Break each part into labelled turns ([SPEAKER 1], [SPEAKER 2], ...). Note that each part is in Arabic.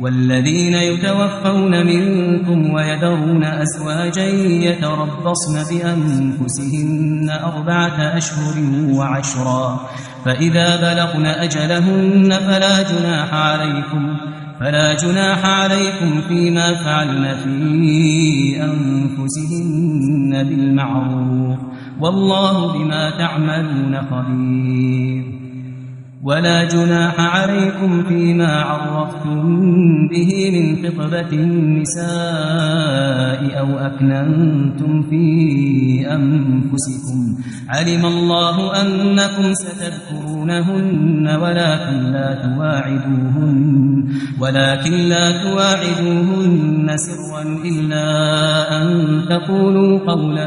[SPEAKER 1] والذين يتوفون منكم ويذرون أزواجا يتربصن بأنفسهن أربعة أشهر وعشرا فإذا بلغن أجلهن فلا جناح عليكم فلا جناح عليكم فيما فعلن في أنفسهن بالمعروف والله بما تعملون خبير ولا جناح عليكم فيما عرفتم به من خطبة النساء أو أكننتم في أنفسكم. علم الله أنكم ستذكرونهن ولكن لا تواعدوهن ولكن لا تواعدوهن سرا إلا أن تقولوا قولا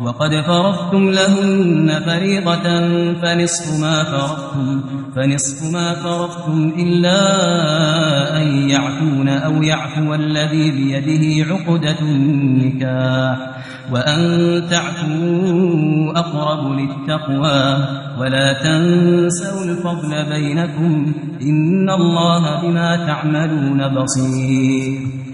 [SPEAKER 1] وقد فرضتم لهن فريضة فنصف ما فرضتم فنصف ما فرضتم إلا أن يعفون أو يعفو الذي بيده عقدة النكاح وأن تعفوا أقرب للتقوى ولا تنسوا الفضل بينكم إن الله بما تعملون بصير.